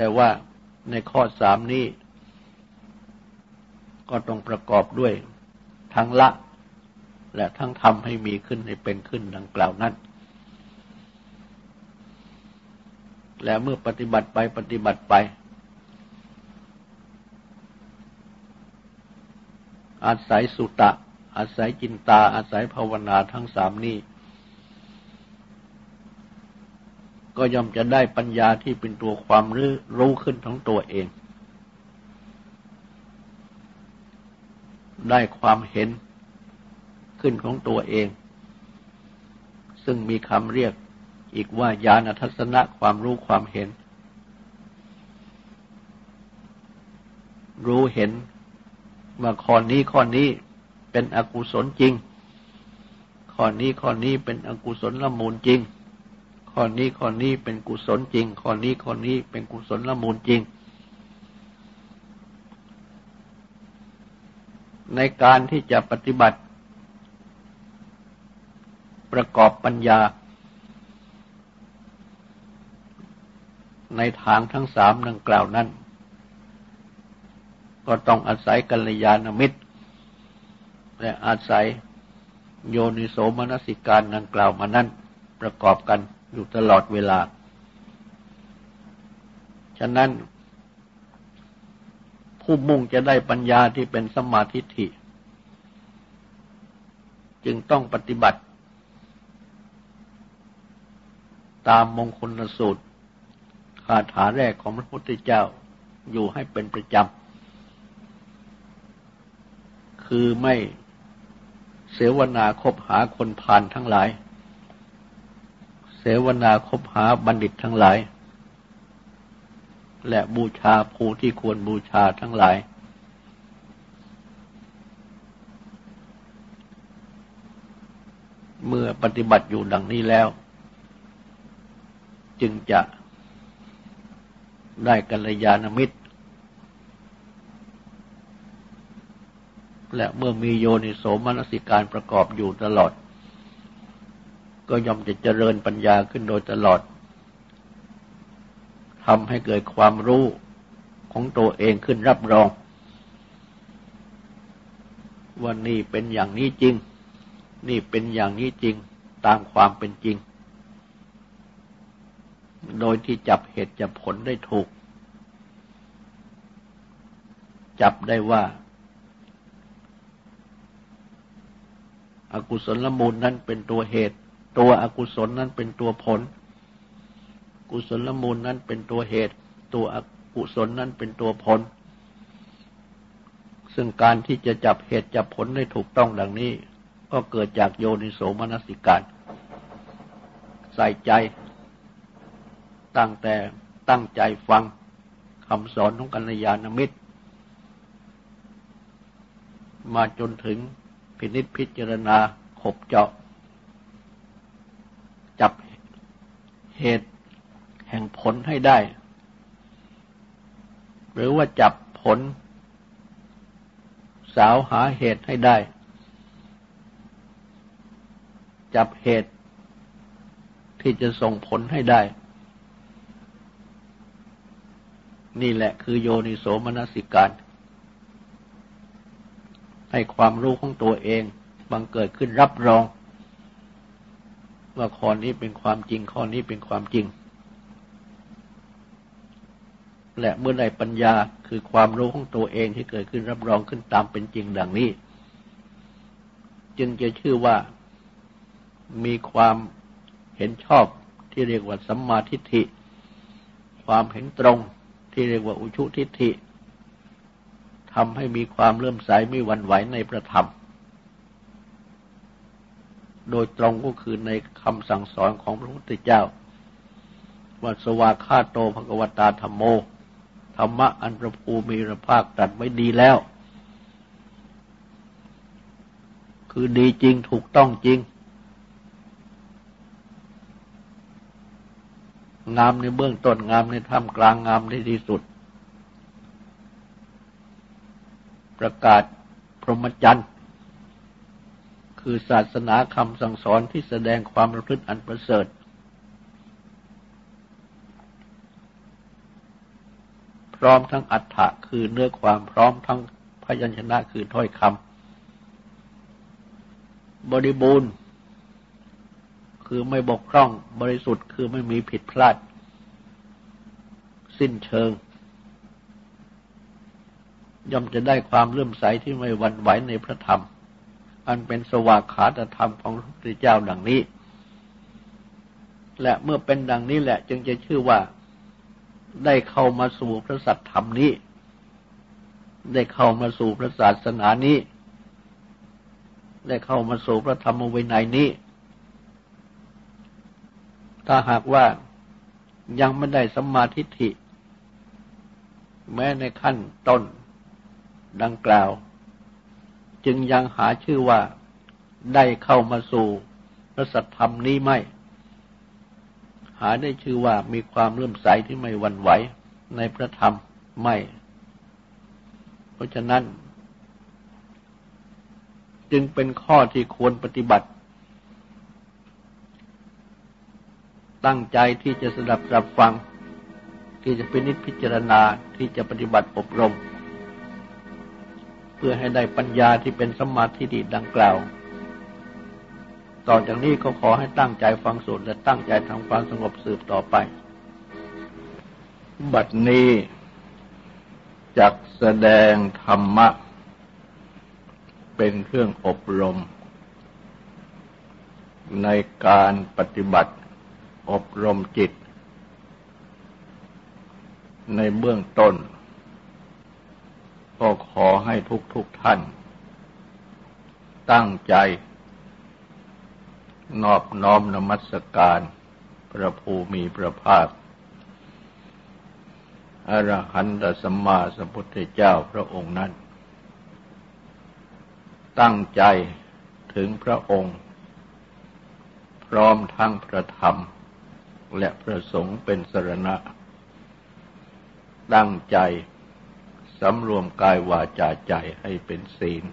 แต่ว่าในข้อสามนี้ ก็ต้องประกอบด้วยทั้งละ และทั้งทำให้มีขึ้นให้เป็นขึ้นดังกล่าวนั้น และเมื่อปฏิบัติไปปฏิบัติไป อาศัยสุตะ อาศัยจินตา อาศัยภาวนาทั้งสามนี้ ก็ย่อมจะได้ปัญญาที่เป็นตัวความรู้รู้ขึ้นของตัวเอง ได้ความเห็นขึ้นของตัวเอง ซึ่งมีคำเรียกอีกว่าญาณทัศนะความรู้ความเห็น รู้เห็นว่าข้อนี้ข้อนี้เป็นอกุศลจริง ข้อนี้ข้อนี้เป็นอกุศลละมูลจริง ข้อนี้ข้อนี้เป็นกุศลจริงข้อนี้ข้อนี้เป็นกุศลละมูลจริง ในการที่จะปฏิบัติ ประกอบปัญญา ในทางทั้งสามดังกล่าวนั้น ก็ต้องอาศัยกัลยาณมิตร และอาศัยโยนิโสมนสิการดังกล่าวมานั้นประกอบกัน อยู่ตลอดเวลา ฉะนั้น ผู้มุ่งจะได้ปัญญาที่เป็นสมาธิิจึงต้องปฏิบัติ ตามมงคลสูตรคาถาแรกของพระพุทธเจ้าอยู่ให้เป็นประจำ คือไม่เสวนาคบหาคนผ่านทั้งหลาย วนาคบหาบัณฑิตทั้งหลาย และบูชาผู้ที่ควรบูชาทั้งหลาย เมื่อปฏิบัติอยู่ดังนี้แล้ว จึงจะได้กัลยาณมิตร และเมื่อมีโยนิโสมนสิการประกอบอยู่ตลอด ก็ย่อมจะเจริญปัญญาขึ้นโดยตลอดทำให้เกิดความรู้ของตัวเองขึ้นรับรอง ว่านี่เป็นอย่างนี้จริง นี่เป็นอย่างนี้จริงตามความเป็นจริง โดยที่จับเหตุจับผลได้ถูก จับได้ว่าอากุศลมูลนั้นเป็นตัวเหตุ ตัวอกุศลนั้นเป็นตัวผล กุศลมูลนั้นเป็นตัวเหตุ ตัวอกุศลนั้นเป็นตัวผล ซึ่งการที่จะจับเหตุจับผลได้ถูกต้องดังนี้ ก็เกิดจากโยนิโสมนสิการใส่ใจ ตั้งแต่ตั้งใจฟังคำสอนของกัลยาณมิตร มาจนถึงพินิษพิจารณาขบเจาะจับ เหตุแห่งผลให้ได้ หรือว่าจับผล สาวหาเหตุให้ได้ จับเหตุที่จะส่งผลให้ได้ นี่แหละคือโยนิโสมนสิการ ให้ความรู้ของตัวเองบังเกิดขึ้นรับรอง ว่าข้อนี้เป็นความจริง ข้อนี้เป็นความจริง และเมื่อใดปัญญาคือความรู้ของตัวเองที่เกิดขึ้นรับรองขึ้นตามเป็นจริงดังนี้ จึงจะชื่อว่ามีความเห็นชอบที่เรียกว่าสัมมาทิฏฐิ ความเห็นตรงที่เรียกว่าอุชุทิฏฐิทำให้มีความเลื่อมใสไม่หวั่นไหวในประธรรม โดยตรงก็คือในคำสั่งสอนของพระพุทธเจ้าวัสวาคาโตภกวตาธรรมโม ธรรมะอันประภูมีระภาคตัดไว้ดีแล้ว คือดีจริงถูกต้องจริง งามในเบื้องต้นงามในท่ามกลางงามในที่สุด ประกาศพรหมจรรย์ คือศาสนาคำสั่งสอนที่แสดงความประพฤติอันประเสริฐ พร้อมทั้งอัฏฐะคือเนื้อความพร้อมทั้งพยัญชนะคือถ้อยคำบริบูรณ์ คือไม่บกพร่องบริสุทธิ์คือไม่มีผิดพลาด สิ้นเชิงย่อมจะได้ความเลื่อมใสที่ไม่หวั่นไหวในพระธรรม อันเป็นสวากขาตธรรมของพระพุทธเจ้าดังนี้ และเมื่อเป็นดังนี้แหละ จึงจะชื่อว่าได้เข้ามาสู่พระสัตธรรมนี้ ได้เข้ามาสู่พระศาสนานี้ ได้เข้ามาสู่พระธรรมวินัยนี้ ถ้าหากว่ายังไม่ได้สัมมาทิฏฐิ แม้ในขั้นต้นดังกล่าว จึงยังหาชื่อว่าได้เข้ามาสู่พระสัทธรรมนี้ไม่ หาได้ชื่อว่ามีความเลื่อมใสที่ไม่หวั่นไหวในพระธรรมไม่ เพราะฉะนั้น จึงเป็นข้อที่ควรปฏิบัติ ตั้งใจที่จะสดับรับฟัง ที่จะพินิจพิจารณาที่จะปฏิบัติอบรม เพื่อให้ได้ปัญญาที่เป็นสมาธิดีดังกล่าว ต่อจากนี้ก็ขอให้ตั้งใจฟังสูตรและตั้งใจทำความสงบสืบต่อไป บัดนี้จักแสดงธรรมะ เป็นเครื่องอบรม ในการปฏิบัติอบรมจิต ในเบื้องต้น ก็ขอให้ทุกๆทท่าน ตั้งใจ นอบน้อมนมัสการ พระภูมิพระภาคอรหันตสัมมาสัมพุทธเจ้าพระองค์นั้น ตั้งใจถึงพระองค์ พร้อมทั้งพระธรรม และพระสงฆ์เป็นสรณะ ตั้งใจ สำรวมกายวาจาใจให้เป็นศีล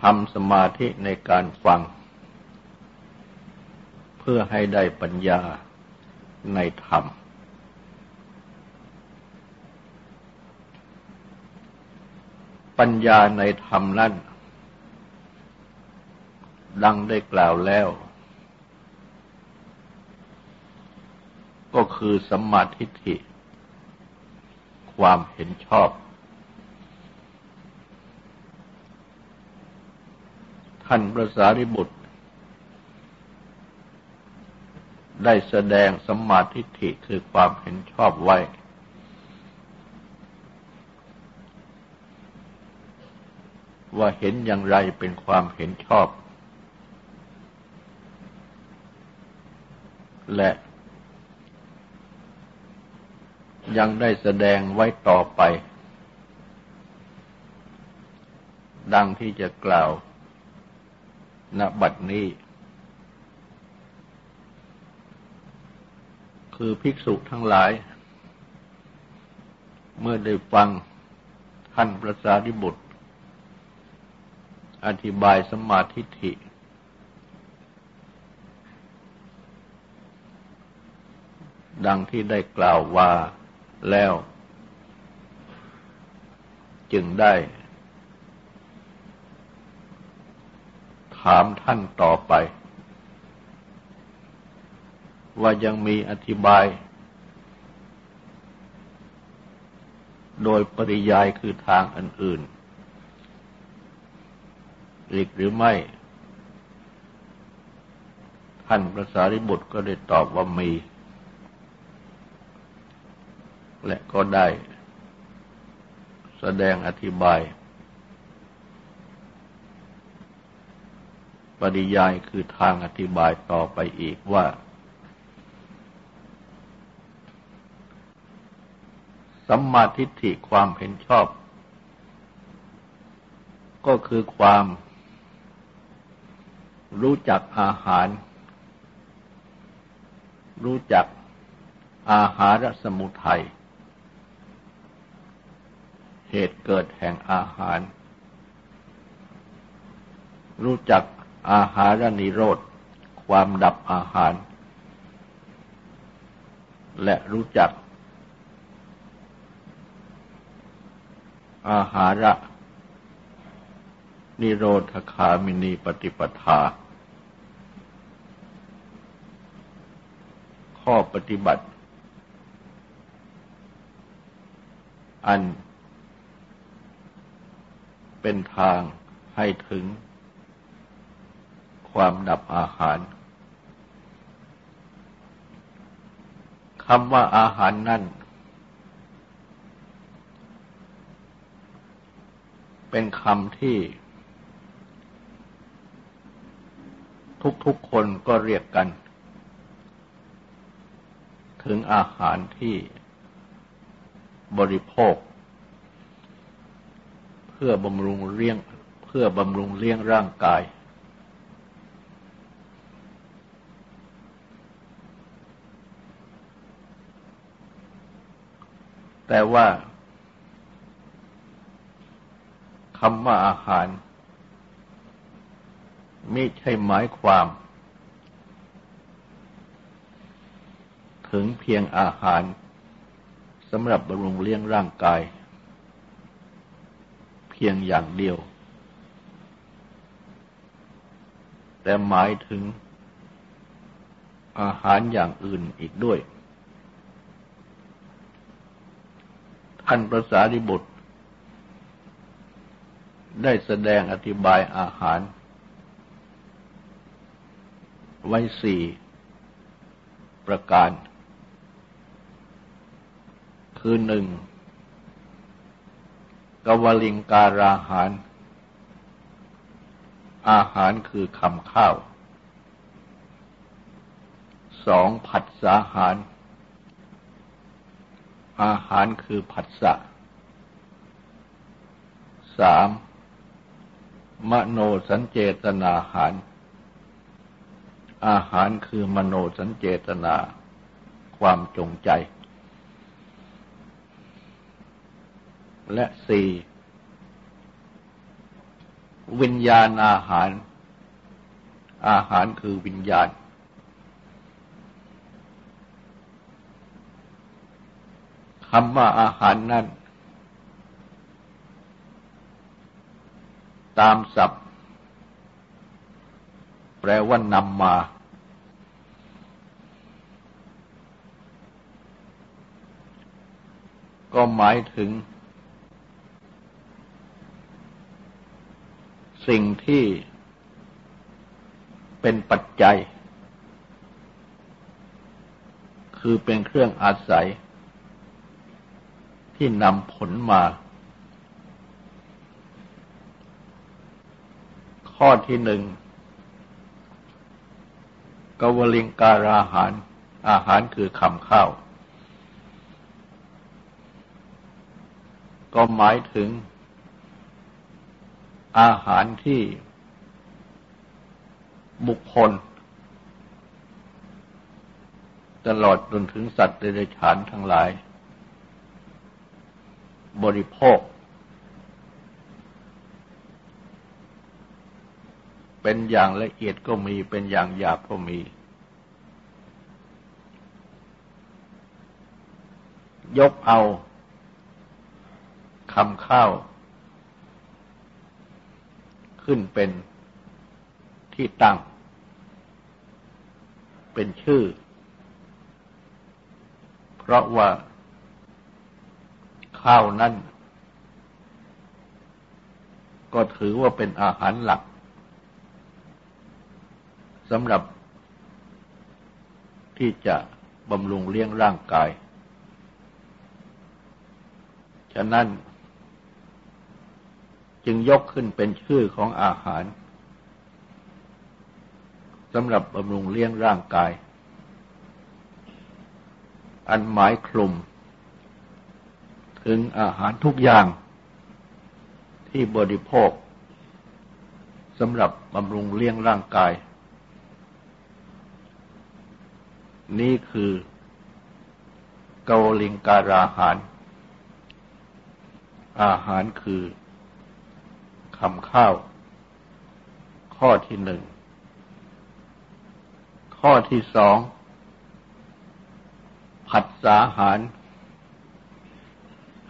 ทำสมาธิในการฟัง เพื่อให้ได้ปัญญาในธรรม ปัญญาในธรรมนั้นดังได้กล่าวแล้ว ก็คือสัมมาทิฏฐิ ความเห็นชอบ ท่านพระสารีบุตร ได้แสดงสมมาธิิคือความเห็นชอบไว้ ว่าเห็นอย่างไรเป็นความเห็นชอบ และ ยังได้แสดงไว้ต่อไป ดังที่จะกล่าวณบัดนี้ คือภิกษุทั้งหลาย เมื่อได้ฟังท่านพระสารีบุตร อธิบายสมาธิฐิดังที่ได้กล่าวว่า แล้ว จึงได้ ถามท่านต่อไป ว่ายังมีอธิบาย โดยปริยายคือทางอันอื่นอีกหรือไม่ ท่านพระสารีบุตรก็ได้ตอบว่ามี และก็ได้ แสดงอธิบาย ปริยายคือทางอธิบายต่อไปอีกว่า สัมมาทิฏฐิความเห็นชอบ ก็คือความรู้จักอาหาร รู้จักอาหารสมุทัย เหตุเกิดแห่งอาหาร รู้จักอาหารนิโรธ ความดับอาหาร และรู้จัก อาหาระนิโรธคามินีปฏิปทา ข้อปฏิบัติ อัน เป็นทางให้ถึง ความดับอาหารคำว่าอาหารนั่น เป็นคำที่ ทุกๆคนก็เรียกกัน ถึงอาหารที่บริโภค พื่อบำรุงเลี้ยงเพื่อบำรุงเลี้ยงร่างกาย แต่ว่าคำว่าอาหารไม่ใช่หมายความ ถึงเพียงอาหารสำหรับบำรุงเลี้ยงร่างกาย พียงอย่างเดียว แต่หมายถึงอาหารอย่างอื่นอีกด้วย ท่านประสาริบุตร ได้แสดงอธิบายอาหาร ไว้สี่ประการ คือหนึ่ง กวลิงการาหาร อาหารคือคำข้าว สองผัดสาหาร อาหารคือผัสสะสามมโนสัญเจตนาหาร อาหารคือมโนสัญเจตนา ความจงใจ และสี่วิญญาณอาหาร อาหารคือวิญญาณ คำว่าอาหารนั้น ตามศัพท์ แปลว่านำมา ก็หมายถึง สิ่งที่เป็นปัจจัย คือเป็นเครื่องอาศัย ที่นำผลมา ข้อที่หนึ่งกวลิงการาหาร อาหารคือคำข้าว ก็หมายถึง อาหารที่บุคคล ตลอดจนถึงสัตว์เดรัจฉานทั้งหลาย บริโภค เป็นอย่างละเอียดก็มีเป็นอย่างหยาบก็มี ยกเอาคำข้าว ขึ้นเป็นที่ตั้ง เป็นชื่อ เพราะว่าข้าวนั้นก็ถือว่าเป็นอาหารหลักสำหรับที่จะบำรุงเลี้ยงร่างกาย ฉะนั้น จึงยกขึ้นเป็นชื่อของอาหารสำหรับบำรุงเลี้ยงร่างกาย อันหมายคลุม ถึงอาหารทุกอย่างที่บริโภคสำหรับบำรุงเลี้ยงร่างกาย นี่คือเกาลิงการาหาร อาหารคือ คำข้าว ข้อที่หนึ่ง ข้อที่สอง ผัสสาหาร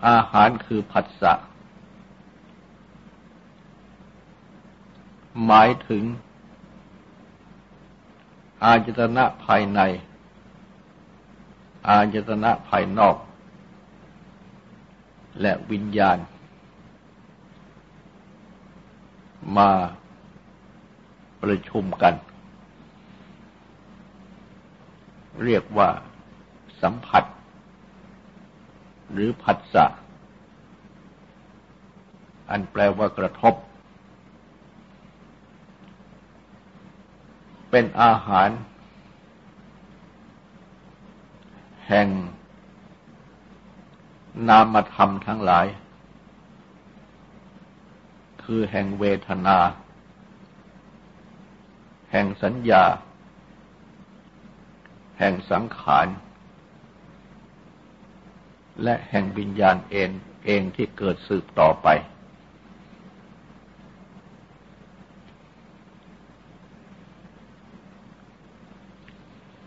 อาหารคือผัสสะ หมายถึง อาจตนะภายใน อาจตนะภายนอก และวิญญาณ มาประชุมกัน เรียกว่าสัมผัส หรือผัสสะ อันแปลว่ากระทบ เป็นอาหาร แห่งนามธรรมทั้งหลาย คือแห่งเวทนา แห่งสัญญา แห่งสังขาร และแห่งวิญญาณเองเองที่เกิดสืบต่อไป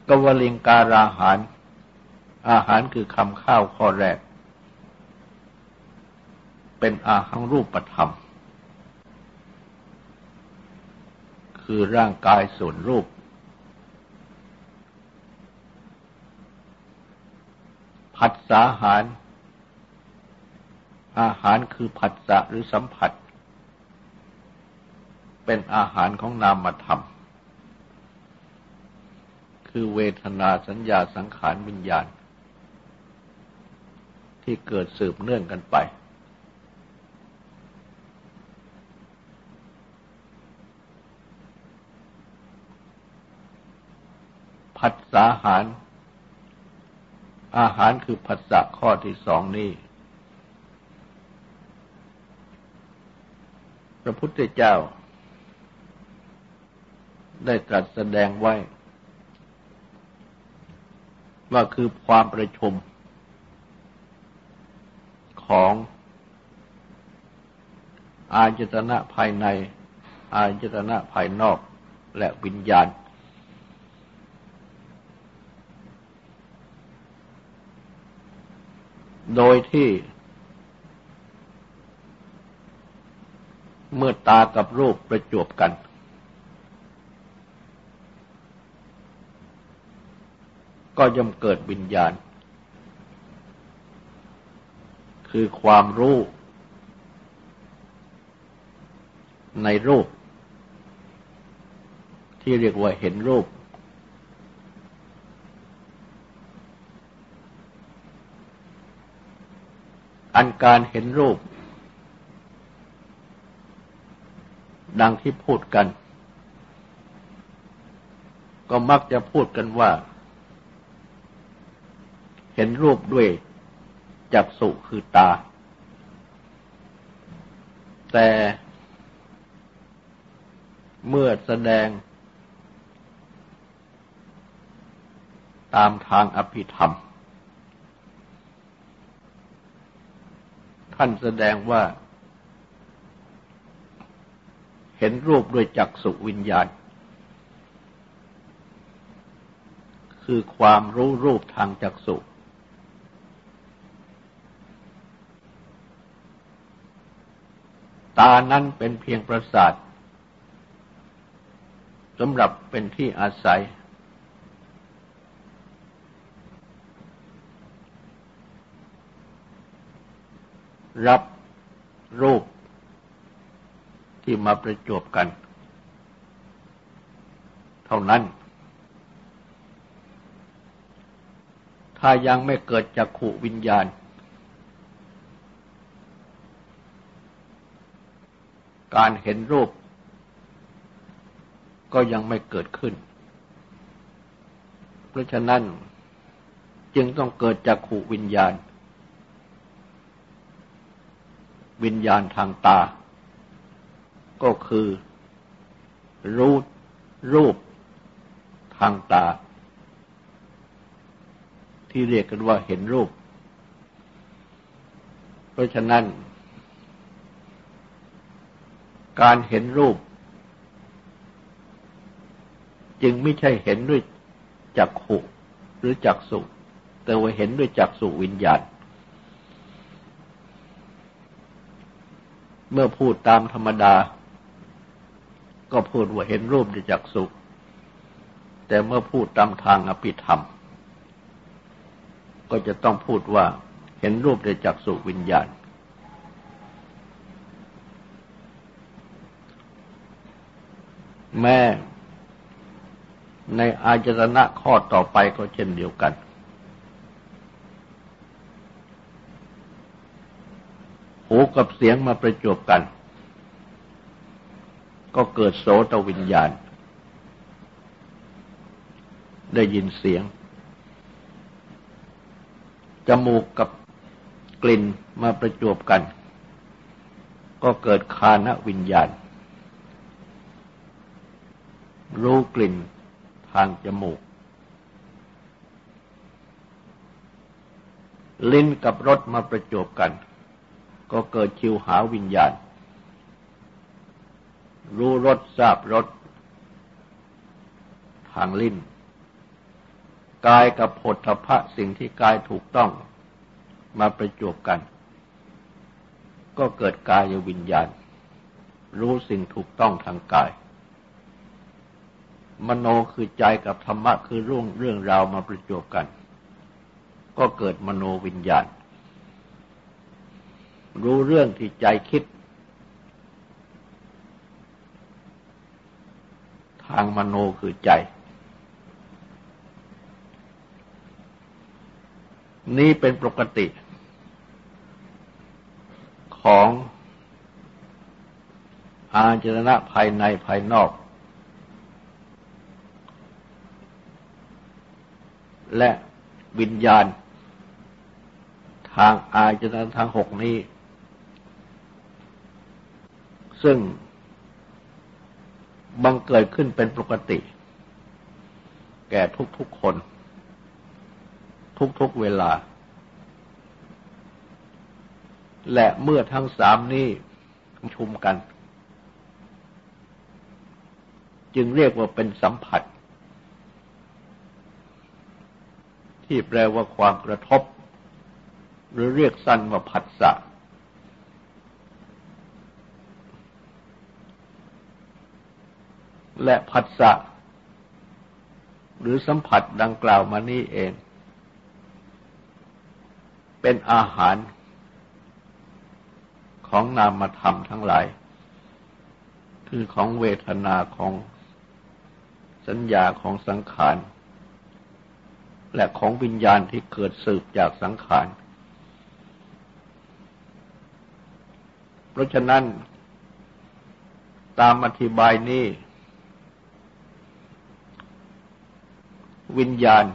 กวลิงการาหาร อาหารคือคำข้าวข้อแรกเป็นอาหารรูปธรรม คือร่างกายส่วนรูป ผัสสาหาร อาหารคือผัสสะหรือสัมผัส เป็นอาหารของนามธรรมคือเวทนาสัญญาสังขารวิญญาณ ที่เกิดสืบเนื่องกันไป ผัสสาหาร อาหารคือผัสสะข้อที่สองนี้ พระพุทธเจ้า ได้ตรัสแสดงไว้ ว่าคือความประชุมของอาจตนะภายใน อาจตนะภายนอกและวิญญาณ โดยที่ เมื่อตากับรูปประจวบกัน ก็ย่อมเกิดวิญญาณ คือความรู้ ในรูป ที่เรียกว่าเห็นรูป อันการเห็นรูป ดังที่พูดกัน ก็มักจะพูดกันว่า เห็นรูปด้วยจักสุคือตา แต่เมื่อแสดง ตามทางอภิธรรม ท่านแสดงว่า เห็นรูปด้วยจักสุวิญญาณ คือความรู้รูปทางจักสุตานั้นเป็นเพียงประสาทสำหรับเป็นที่อาศัย รับรูปที่มาประจบกัน เท่านั้น ถ้ายังไม่เกิดจากขูวิญญาณ การเห็นรูป ก็ยังไม่เกิดขึ้น เพราะฉะนั้นจึงต้องเกิดจากขูวิญญาณ วิญญาณทางตา ก็คือ รู้รูปทางตา ที่เรียกกันว่าเห็นรูป เพราะฉะนั้น การเห็นรูป จึงไม่ใช่เห็นด้วยจักขุหรือจักสุแต่ว่าเห็นด้วยจักสุวิญญาณ เมื่อพูดตามธรรมดา ก็พูดว่าเห็นรูปด้วยจักสุแต่เมื่อพูดตามทางอภิธรรม ก็จะต้องพูดว่าเห็นรูปด้วยจักสุวิญญาณ แม่ในอาจตนะข้อต่อไปก็เช่นเดียวกัน หูกับเสียงมาประจบกัน ก็เกิดโสตวิญญาณ ได้ยินเสียง จมูกกับกลิ่นมาประจบกัน ก็เกิดคานวิญญาณ รู้กลิ่นทางจมูก ลิ้นกับรสมาประจบกัน ก็เกิดชิวหาวิญญาณ รู้รสทราบรสทางลิ้น กายกับผลทพะสิ่งที่กายถูกต้องมาประจบกัน ก็เกิดกายวิญญาณ รู้สิ่งถูกต้องทางกาย มโนคือใจกับธรรมะคือเรื่องเรื่องราวมาประจบกัน ก็เกิดมโนวิญญาณ รู้เรื่องที่ใจคิด ทางมโนคือใจ นี่เป็นปกติของอาจรณะภายในภายนอก และวิญญาณ ทางอายจนะทางหกนี้ ซึ่งบังเกิดขึ้นเป็นปกติ แก่ทุกๆคน ทุกๆเวลา และเมื่อทั้งสามนี้ชุมกัน จึงเรียกว่าเป็นสัมผัส ที่แปลว่าความกระทบ หรือเรียกสั้นว่าผัสสะ และผัสสะหรือสัมผัสดังกล่าวมานี้เอง เป็นอาหารของนามธรรมทั้งหลาย คือของเวทนาของสัญญาของสังขาร และของวิญญาณที่เกิดสืบจากสังขาร เพราะฉะนั้นตามอธิบายนี้ วิญญาณ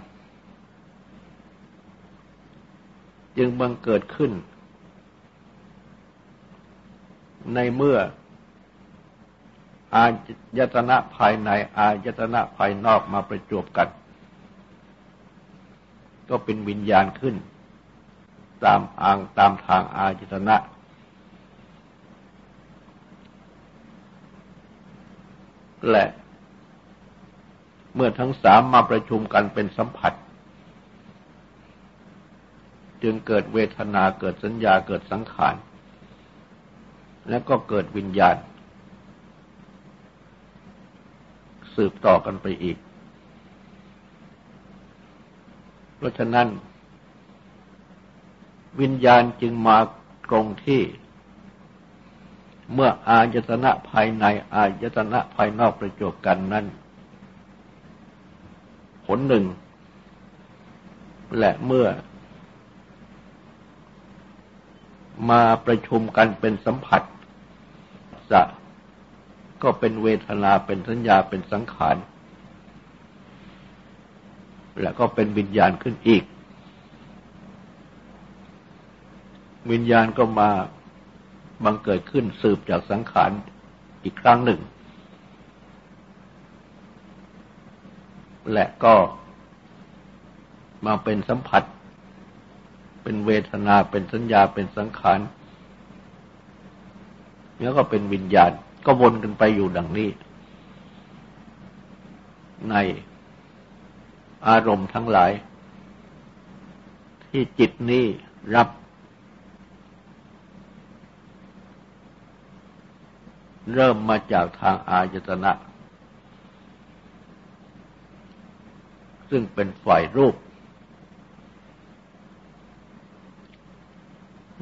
จึงบังเกิดขึ้น ในเมื่อ อายตนะภายใน อายตนะภายนอกมาประจบกัน ก็เป็นวิญญาณขึ้น ตามอ่างตามทางอาจตนะและ เมื่อทั้งสามมาประชุมกันเป็นสัมผัส จึงเกิดเวทนาเกิดสัญญาเกิดสังขาร และก็เกิดวิญญาณ สืบต่อกันไปอีก เพราะฉะนั้น วิญญาณจึงมาตรงที่เมื่ออายตนะภายในอายตนะภายนอกประจบกันนั้น ผลหนึ่ง และเมื่อ มาประชุมกันเป็นสัมผัสจะก็เป็นเวทนาเป็นสัญญาเป็นสังขาร และก็เป็นวิญญาณขึ้นอีก วิญญาณก็มาบังเกิดขึ้นสืบจากสังขารอีกครั้งหนึ่ง และก็มาเป็นสัมผัส เป็นเวทนา เป็นสัญญา เป็นสังขาร แล้วก็เป็นวิญญาณ ก็วนกันไปอยู่ดังนี้ ในอารมณ์ทั้งหลาย ที่จิตนี้รับเริ่มมาจากทางอายตนะ ซึ่งเป็นฝ่ายรูป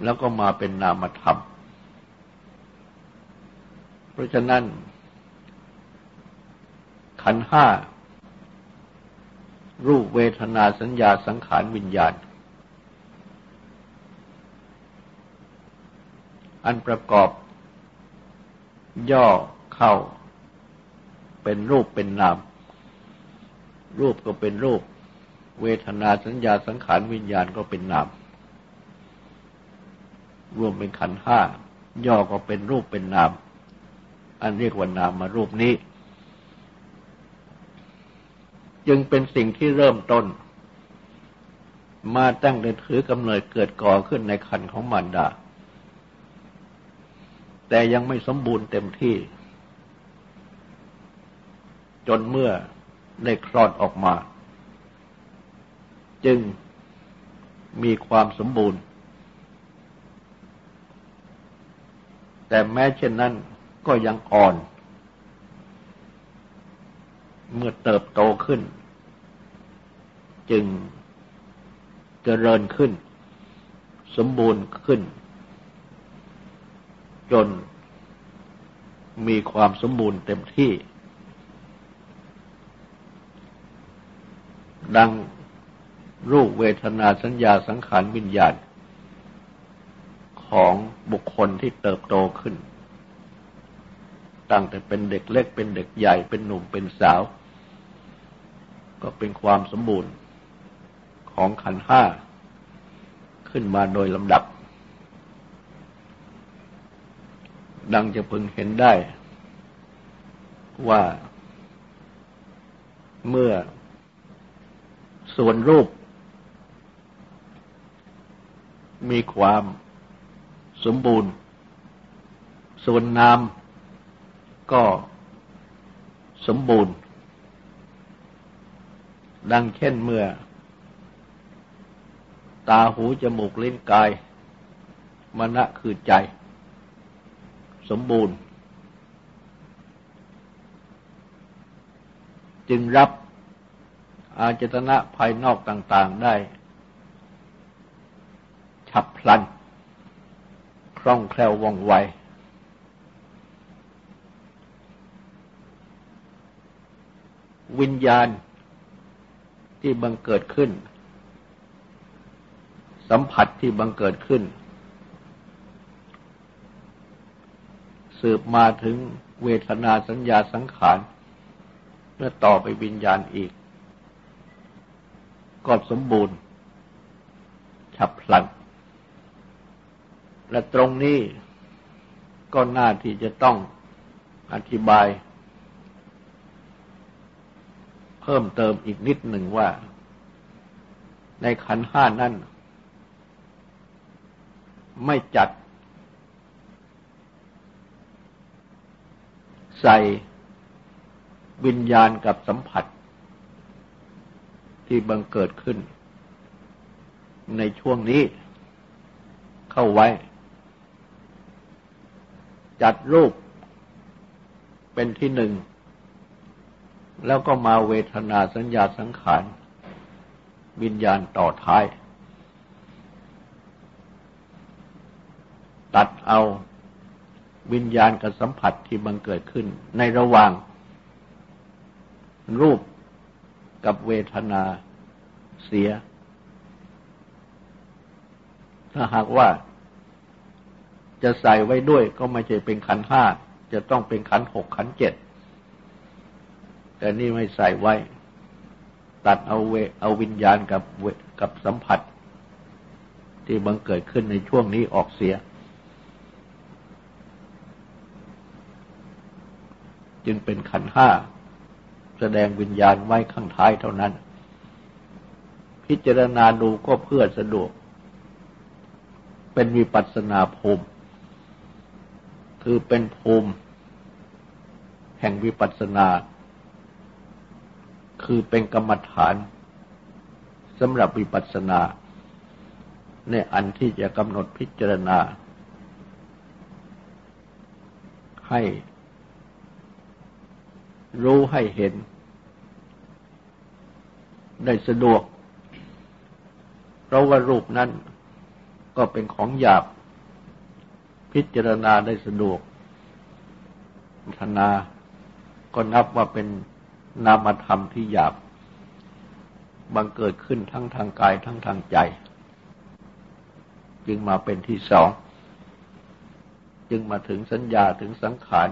แล้วก็มาเป็นนามธรรม เพราะฉะนั้น ขันห้า รูปเวทนาสัญญาสังขารวิญญาณ อันประกอบ ย่อเข้า เป็นรูปเป็นนาม รูปก็เป็นรูป เวทนาสัญญาสังขารวิญญาณก็เป็นนาม รวมเป็นขันห้า ย่อก็เป็นรูปเป็นนาม อันเรียกว่านามมารูปนี้ จึงเป็นสิ่งที่เริ่มต้น มาตั้งแต่ถือกำเนิดเกิดก่อขึ้นในขันของมารดา แต่ยังไม่สมบูรณ์เต็มที่ จนเมื่อ ได้คลอดออกมา จึงมีความสมบูรณ์ แต่แม้เช่นนั้นก็ยังอ่อน เมื่อเติบโตขึ้น จึงเจริญขึ้น สมบูรณ์ขึ้น จนมีความสมบูรณ์เต็มที่ ดังรูปเวทนาสัญญาสังขารวิญญาณ ของบุคคลที่เติบโตขึ้น ตั้งแต่เป็นเด็กเล็กเป็นเด็กใหญ่เป็นหนุ่มเป็นสาว ก็เป็นความสมบูรณ์ของขันห้าขึ้นมาโดยลำดับ ดังจะพึงเห็นได้ว่าเมื่อ ส่วนรูป มีความสมบูรณ์ ส่วนนามก็สมบูรณ์ ดังเช่นเมื่อ ตาหูจมูกลิ้นกายมณะคือใจ สมบูรณ์ จึงรับ อาจตนะภายนอกต่าง ๆได้ ฉับพลัน คล่องแคล่วว่องไว วิญญาณที่บังเกิดขึ้น สัมผัสที่บังเกิดขึ้น สืบมาถึงเวทนาสัญญาสังขารเมื่อต่อไปวิญญาณอีก ก็สมบูรณ์ ฉับพลัน และตรงนี้ก็น่าที่จะต้องอธิบาย เพิ่มเติมอีกนิดหนึ่งว่า ในขันห้านั้นไม่จัด ใส่วิญญาณกับสัมผัส ที่บังเกิดขึ้น ในช่วงนี้เข้าไว้ จัดรูปเป็นที่หนึ่ง แล้วก็มาเวทนาสัญญาสังขารวิญญาณต่อท้าย ตัดเอาวิญญาณกับสัมผัสที่บังเกิดขึ้น ในระหว่าง รูป กับเวทนาเสีย ถ้าหากว่าจะใส่ไว้ด้วยก็ไม่ใช่เป็นขันห้า จะต้องเป็นขันหกขันเจ็ด แต่นี่ไม่ใส่ไว้ ตัดเอาเวเอาวิญญาณกับกับสัมผัส ที่บังเกิดขึ้นในช่วงนี้ออกเสีย จึงเป็นขันห้า แสดงวิญญาณไว้ข้างท้ายเท่านั้น พิจารณาดูก็เพื่อสะดวก เป็นวิปัสนาภูมิ คือเป็นภูมิ แห่งวิปัสนา คือเป็นกรรมฐานสำหรับวิปัสนา ในอันที่จะกำหนดพิจารณา ให้ รู้ให้เห็น ได้สะดวก เพราะว่ารูปนั้นก็เป็นของหยาบ พิจารณาได้สะดวกธนาก็นับว่าเป็นนามธรรมที่หยาบ บังเกิดขึ้นทั้งทางกายทั้งทางใจ จึงมาเป็นที่สอง จึงมาถึงสัญญาถึงสังขาร